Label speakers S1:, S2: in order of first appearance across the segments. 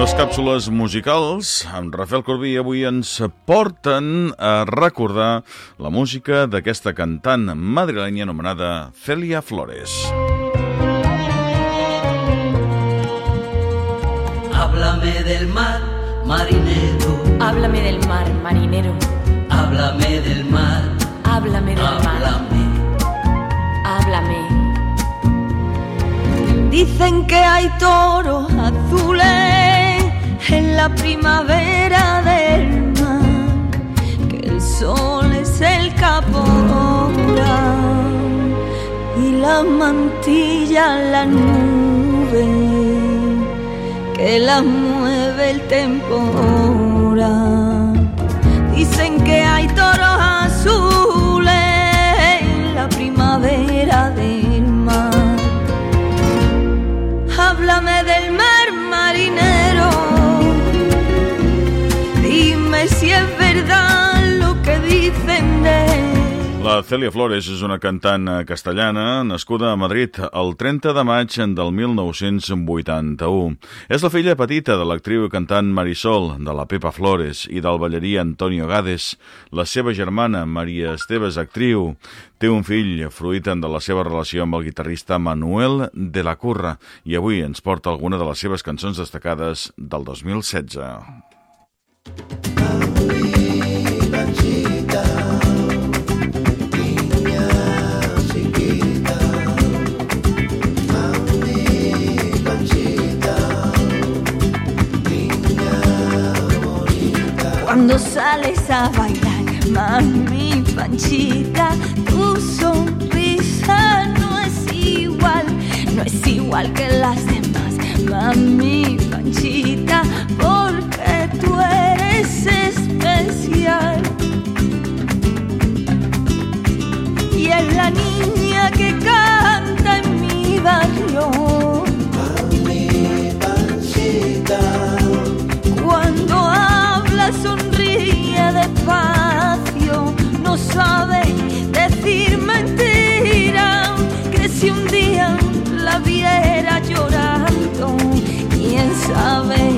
S1: Les càpsules musicals amb Rafael Corbí avui ens porten a recordar la música d'aquesta cantant madrilenya anomenada Celia Flores.
S2: Háblame del mar, marinero.
S3: Háblame del mar, marinero.
S2: Háblame del mar.
S3: Háblame del mar.
S2: Háblame.
S3: Háblame.
S4: Dicen que hay toros azules en la primavera del mar, que el sol es el capora y la mantilla la nube que la mueve el temporal. Dicen que hay toros La
S1: Celia Flores és una cantant eh, castellana nascuda a Madrid el 30 de maig del 1981. És la filla petita de l'actriu i cantant Marisol, de la Pepa Flores i del ballarí Antonio Gades. La seva germana, Maria Esteves, actriu, té un fill fruit de la seva relació amb el guitarrista Manuel de la Curra i avui ens porta alguna de les seves cançons destacades del 2016.
S4: Cuando sales a bailar, mami panchita, tu sonrisa no es igual, no es igual que las demás, mami panchita, porque tú eres especial. Y es la niña si un día la viera llorando, quién sabe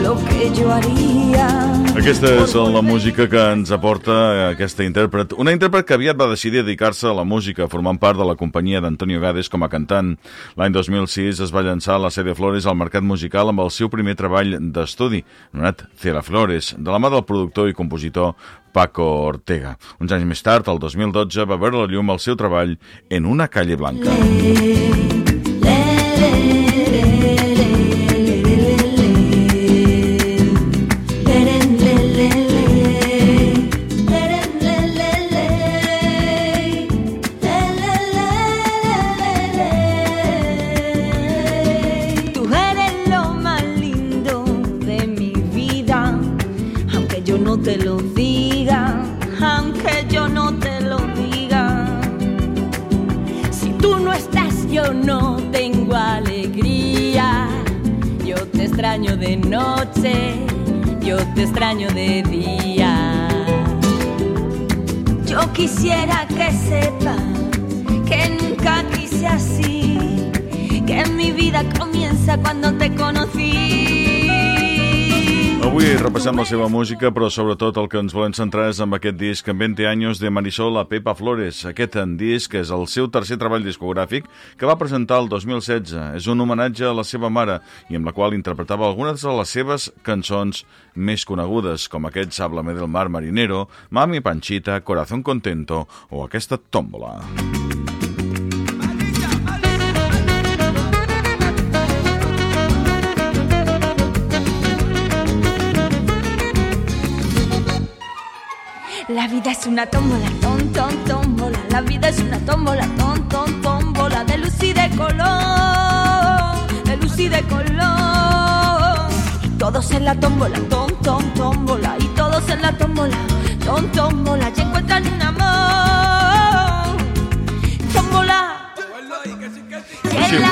S4: lo que yo haría.
S1: Aquesta és la música que ens aporta aquesta intèrpret. Una intèrpret que aviat va decidir dedicar-se a la música, formant part de la companyia d'Antonio Gades com a cantant. L'any 2006 es va llançar la sèrie Flores al mercat musical amb el seu primer treball d'estudi, anomenat Cera Flores, de la mà del productor i compositor Paco Ortega. Uns anys més tard, el 2012, va veure la llum el seu treball en una calle blanca.
S4: Tú no te lo diga, aunque yo no te lo diga. Si tú no estás, yo no tengo alegría. Yo te extraño de noche, yo te extraño de día. Yo quisiera que sepas que nunca quise así, que mi vida comienza cuando te conocí.
S1: Repassem la seva música, però sobretot el que ens volem centrar és amb aquest disc en 20 anys de Marisol a Pepa Flores. Aquest en disc és el seu tercer treball discogràfic que va presentar el 2016. És un homenatge a la seva mare i amb la qual interpretava algunes de les seves cançons més conegudes, com aquests Háblame del mar marinero, Mami Panchita, Corazón contento o aquesta Tómbola.
S4: La es una tómbola, ton, ton, tómbola. La vida es una tómbola, ton, ton, tómbola. De luz y de color, de luz y de color. Y todos en la tómbola, ton, ton, tómbola. Y todos en la tómbola, ton, tómbola. Y encuentran un amor.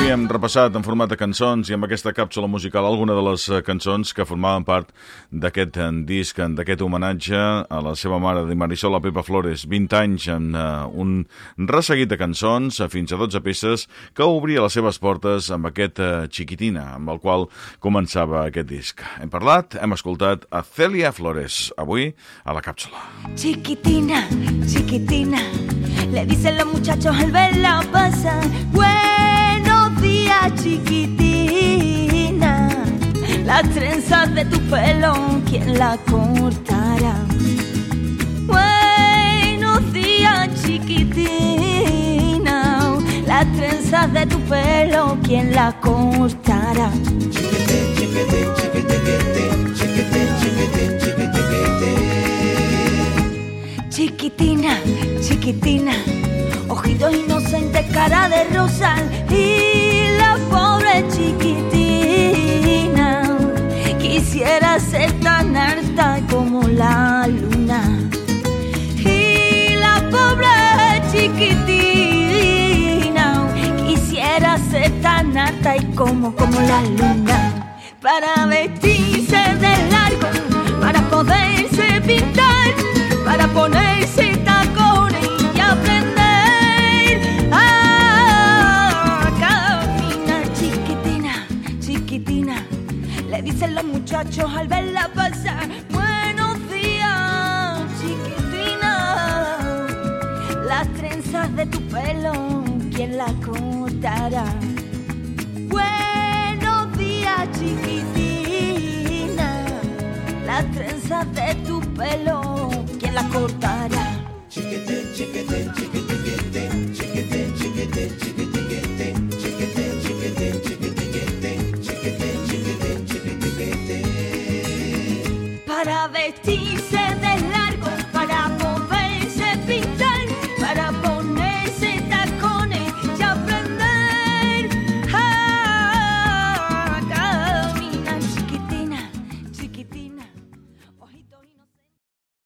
S1: Hem repassat en format de cançons i amb aquesta càpsula musical alguna de les eh, cançons que formaven part d'aquest eh, disc, d'aquest homenatge a la seva mare de Marisol a Pepa Flores. 20 anys en uh, un resseguit de cançons, fins a 12 peces, que obria les seves portes amb aquest Chiquitina, amb el qual començava aquest disc. Hem parlat, hem escoltat a Celia Flores, avui a la càpsula.
S4: Chiquitina, chiquitina, le dicen los muchachos al verla pasar. Buenos días, chiquitina. Las trenzas de tu pelo, ¿quién la cortará? Buenos días, chiquitina. Las trenzas de tu pelo, ¿quién la cortará? Chiquitina, chiquitina, ojitos inocentes, cara de rosal como como la luna para vestirse de largo para poderse pintar para ponerse tacones y aprender a caminar. Chiquitina, chiquitina, le dicen los muchachos al verla pasar. Buenos días, chiquitina. Las trenzas de tu pelo, ¿quién las cortará? Buenos días, chiquitina. Las trenzas de tu pelo, ¿quién las cortará?
S5: chiquete, chiquete.